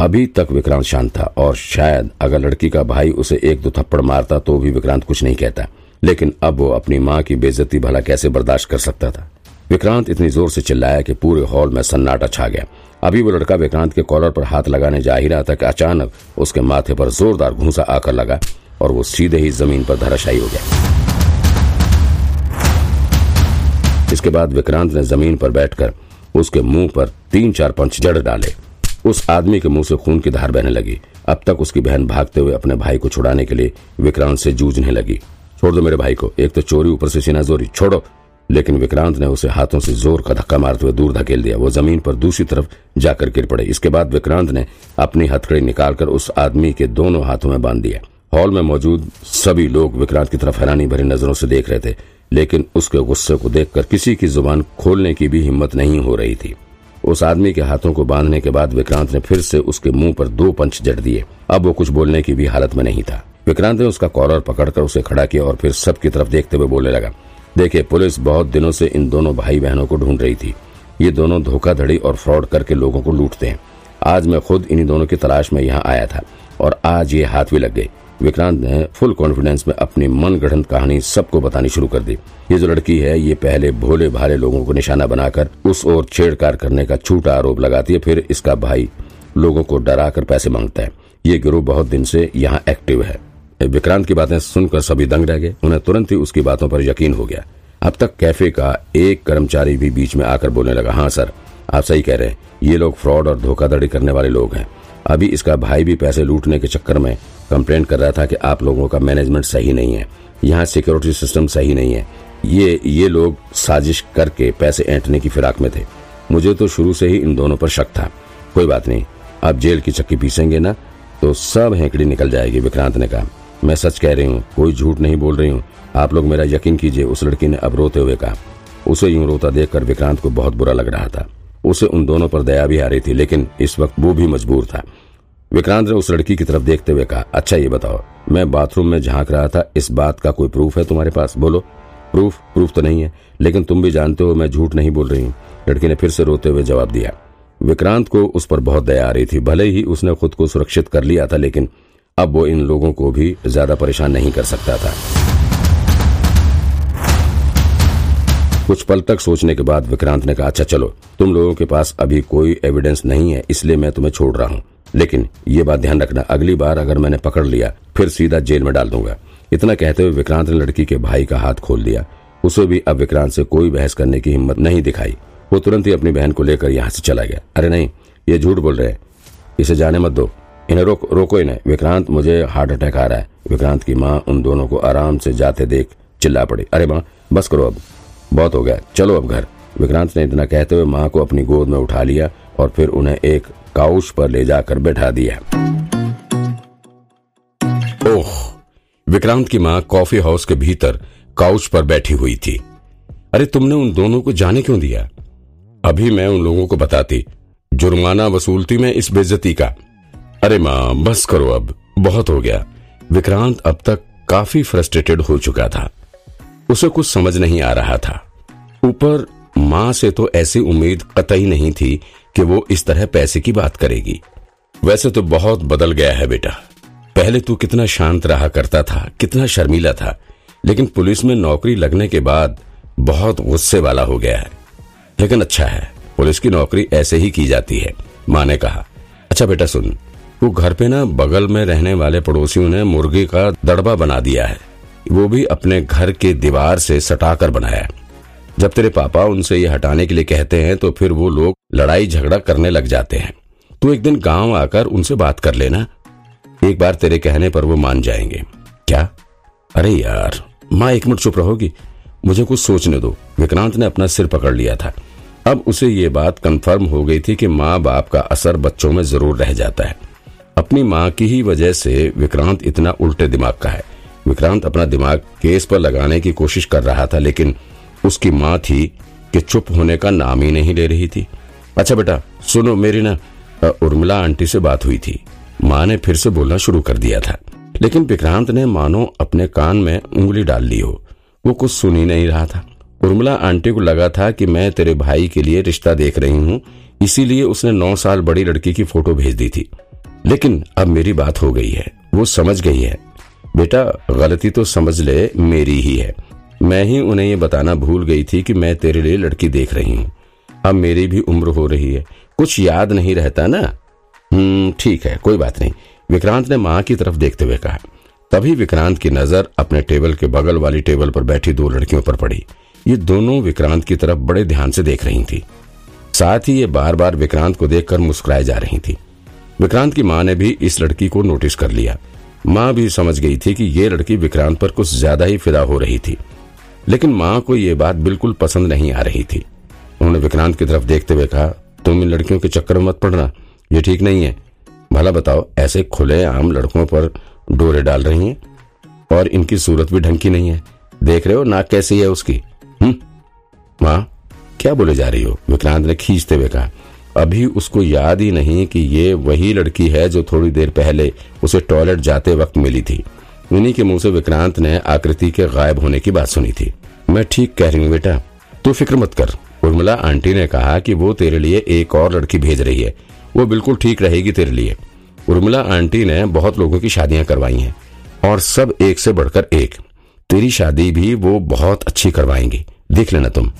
अभी तक विक्रांत शांत था और शायद अगर लड़की का भाई उसे एक दो थप्पड़ मारता तो भी विक्रांत कुछ नहीं कहता। लेकिन अब वो अपनी माँ की बेजती भला कैसे बर्दाश्त कर सकता था? विक्रांत इतनी ज़ोर से चिल्लाया कि पूरे हॉल में सन्नाटा छा गया। अभी वो लड़का विक्रांत के कॉलर पर हाथ लगाने जा ही रहा था कि अचानक उसके माथे पर जोरदार घूसा आकर लगा और वो सीधे ही ज़मीन पर धराशायी हो गया। इसके बाद विक्रांत ने ज़मीन पर बैठकर उसके मुँह पर तीन चार पंच जड़ डाले। उस आदमी के मुँह से खून की धार बहने लगी। अब तक उसकी बहन भागते हुए अपने भाई को छुड़ाने के लिए विक्रांत से जूझने लगी। छोड़ दो मेरे भाई को, एक तो चोरी, ऊपर से सीना जोरी छोड़ो। लेकिन विक्रांत ने उसे हाथों से ज़ोर का धक्का मारते हुए दूर धकेल दिया। वो ज़मीन पर दूसरी तरफ़ जाकर गिर पड़े। इसके बाद विक्रांत ने अपनी हथकड़ी निकालकर उस आदमी के दोनों हाथों में बाँध दिया। हॉल में मौजूद सभी लोग विक्रांत की तरफ़ हैरानी भरी नज़रों से देख रहे थे, लेकिन उसके गुस्से को देखकर किसी की ज़ुबान खोलने की भी हिम्मत नहीं हो रही थी। उस आदमी के हाथों को बांधने के बाद विक्रांत ने फिर से उसके मुँह पर दो पंच जड़ दिए। अब वो कुछ बोलने की भी हालत में नहीं था। विक्रांत ने उसका कॉलर पकड़कर उसे खड़ा किया और फिर सबकी तरफ़ देखते हुए बोलने लगा। देखिये पुलिस बहुत दिनों से इन दोनों भाई बहनों को ढूंढ रही थी। ये दोनों धोखाधड़ी और फ्रॉड करके लोगों को लूटते हैं। आज मैं खुद इन्हीं दोनों की तलाश में यहाँ आया था और आज ये हाथ भी लग गए। विक्रांत ने फुल कॉन्फिडेंस में अपनी मन गढ़ंत कहानी सबको बतानी शुरू कर दी। ये जो लड़की है, ये पहले भोले भाले लोगों को निशाना बनाकर उस ओर छेड़छाड़ करने का छूटा आरोप लगाती है, फिर इसका भाई लोगों को डराकर पैसे माँगता है। ये गिरोह बहुत दिन से यहाँ एक्टिव है। विक्रांत की बातें सुनकर सभी दंग रह गए। उन्हें तुरंत ही उसकी बातों पर यकीन हो गया। अब तक कैफ़े का एक कर्मचारी भी बीच में आकर बोलने लगा हाँ सर, आप सही कह रहे हैं। ये लोग फ्रॉड और धोखाधड़ी करने वाले लोग हैं। अभी इसका भाई भी पैसे लूटने के चक्कर में कंप्लेंट कर रहा था कि आप लोगों का मैनेजमेंट सही नहीं है। यहाँ सिक्योरिटी सिस्टम सही नहीं है। ये ये लोग साजिश करके पैसे ऐंठने की फिराक में थे। मुझे तो शुरू से ही इन दोनों पर शक था। कोई बात नहीं अब जेल की चक्की पीसेंगे ना तो सब हेंकड़ी निकल जाएगी, विक्रांत ने कहा। मैं सच कह रही हूँ, कोई झूठ नहीं बोल रही हूँ। आप लोग मेरा यकीन कीजिए, उस लड़की ने अब रोते हुए कहा। उसे यूँ रोता देखकर विक्रांत को बहुत बुरा लग रहा था। उसे उन दोनों पर दया भी आ रही थी, लेकिन इस वक्त वो भी मजबूर था। विक्रांत ने उस लड़की की तरफ़ देखते हुए कहा अच्छा ये बताओ, मैं बाथरूम में झाँक रहा था, इस बात का कोई प्रूफ है तुम्हारे पास? बोलो। प्रूफ? प्रूफ तो नहीं है, लेकिन तुम भी जानते हो, मैं झूठ नहीं बोल रही हूँ। लड़की ने फिर से रोते हुए जवाब दिया। विक्रांत को उस पर बहुत दया आ रही थी। भले ही उसने खुद को सुरक्षित कर लिया था, लेकिन अब वो इन लोगों को भी ज़्यादा परेशान नहीं कर सकता था। कुछ पल तक सोचने के बाद विक्रांत ने कहा अच्छा चलो, तुम लोगों के पास अभी कोई एविडेंस नहीं है, इसलिए मैं तुम्हें छोड़ रहा हूँ। लेकिन ये बात ध्यान रखना, अगली बार अगर मैंने पकड़ लिया, फिर सीधा जेल में डाल दूँगा। इतना कहते हुए विक्रांत ने लड़की के भाई का हाथ खोल दिया उसे भी अब विक्रांत से कोई बहस करने की हिम्मत नहीं दिखाई। वो तुरंत ही अपनी बहन को लेकर यहाँ से चला गया। अरे नहीं, ये झूठ बोल रहे हैं। इसे जाने मत दो। इन्हें रोक, रोको इन्हें। विक्रांत, मुझे हार्ट अटैक आ रहा है। विक्रांत की माँ उन दोनों को आराम से जाते देख चिल्ला पड़ी। अरे माँ, बस करो अब। बहुत हो गया। चलो अब घर। विक्रांत ने इतना कहते हुए माँ को अपनी गोद में उठा लिया और फिर उन्हें एक काउच पर ले जाकर बैठा दिया। ओह, विक्रांत की माँ कॉफ़ी हाउस के भीतर काउच पर बैठी हुई थी। अरे, तुमने उन दोनों को जाने क्यों दिया? अभी मैं उन लोगों को बताती, जुर्माना वसूलती मैं इस बेजती का। अरे माँ, बस करो अब, बहुत हो गया। विक्रांत अब तक काफ़ी फ्रस्ट्रेटेड हो चुका था। उसे कुछ समझ नहीं आ रहा था। ऊपर माँ से तो ऐसी उम्मीद कतई नहीं थी कि वो इस तरह पैसे की बात करेगी। वैसे तो बहुत बदल गया है बेटा। पहले तू कितना शांत रहा करता था, कितना शर्मीला था, लेकिन पुलिस में नौकरी लगने के बाद बहुत गुस्से वाला हो गया है। लेकिन अच्छा है, पुलिस की नौकरी ऐसे ही की जाती है, माँ ने कहा। अच्छा बेटा सुन वो घर पे ना बगल में रहने वाले पड़ोसियों ने मुर्गी का दड़बा बना दिया है। वो भी अपने घर के दीवार से सटाकर बनाया जब तेरे पापा उनसे ये हटाने के लिए कहते हैं तो फिर वो लोग लड़ाई झगड़ा करने लग जाते हैं। तू एक दिन गाँव आकर उनसे बात कर लेना। एक बार तेरे कहने पर वो मान जाएँगे। क्या? अरे यार, माँ, एक मिनट चुप रहोगी। मुझे कुछ सोचने दो। विक्रांत ने अपना सिर पकड़ लिया था। अब उसे ये बात कंफर्म हो गई थी कि माँ बाप का असर बच्चों में ज़रूर रह जाता है। अपनी माँ की ही वजह से विक्रांत इतना उल्टे दिमाग का है। विक्रांत अपना दिमाग केस पर लगाने की कोशिश कर रहा था, लेकिन उसकी माँ थी कि चुप होने का नाम ही नहीं ले रही थी। अच्छा बेटा, सुनो मेरी ना उर्मिला आंटी से बात हुई थी। माँ ने फिर से बोलना शुरू कर दिया था। लेकिन विक्रांत ने मानो अपने कान में उंगली डाल ली हो। वो कुछ सुन ही नहीं रहा था। उर्मिला आंटी को लगा था कि मैं तेरे भाई के लिए रिश्ता देख रही हूँ, इसीलिए उसने नौ साल बड़ी लड़की की फ़ोटो भेज दी थी। लेकिन अब मेरी बात हो गई है, वो समझ गई है। बेटा, गलती तो समझ ले मेरी ही है। मैं ही उन्हें ये बताना भूल गई थी कि मैं तेरे लिए लड़की देख रही हूँ। अब मेरी भी उम्र हो रही है। कुछ याद नहीं रहता ना? हम्म ठीक है, कोई बात नहीं। विक्रांत ने माँ की तरफ़ देखते हुए कहा। तभी विक्रांत की नज़र अपने टेबल के बगल वाली टेबल पर बैठी दो लड़कियों पर पड़ी। ये दोनों विक्रांत की तरफ़ बड़े ध्यान से देख रही थी। साथ ही ये बार बार विक्रांत को देखकर मुस्कुराए जा रही थी। विक्रांत की माँ ने भी इस लड़की को नोटिस कर लिया। माँ भी समझ गई थी कि ये लड़की विक्रांत पर कुछ ज़्यादा ही फिदा हो रही थी। लेकिन माँ को ये बात बिल्कुल पसंद नहीं आ रही थी। उन्होंने विक्रांत की तरफ़ देखते हुए कहा, तुम इन लड़कियों के चक्कर में मत पड़ना, ये ठीक नहीं है। भला बताओ, ऐसे खुले आम लड़कों पर डोरे डाल रही हैं? और इनकी सूरत भी ढंग की नहीं है। देख रहे हो, नाक कैसी है उसकी? हम्म। माँ, क्या बोले जा रही हो? विक्रांत ने खींचते हुए कहा, अभी उसको याद ही नहीं कि ये वही लड़की है जो थोड़ी देर पहले उसे टॉयलेट जाते वक्त मिली थी। उन्हीं के मुँह से विक्रांत ने आकृति के गायब होने की बात सुनी थी। मैं ठीक कह रही हूँ बेटा, तू फ़िक्र मत कर। उर्मिला आंटी ने कहा कि वो तेरे लिए एक और लड़की भेज रही है। वो बिल्कुल ठीक रहेगी तेरे लिए। उर्मिला आंटी ने बहुत लोगों की शादियाँ करवाई हैं, और सब एक से बढ़कर एक। तेरी शादी भी वो बहुत अच्छी करवाएँगी। देख लेना तुम।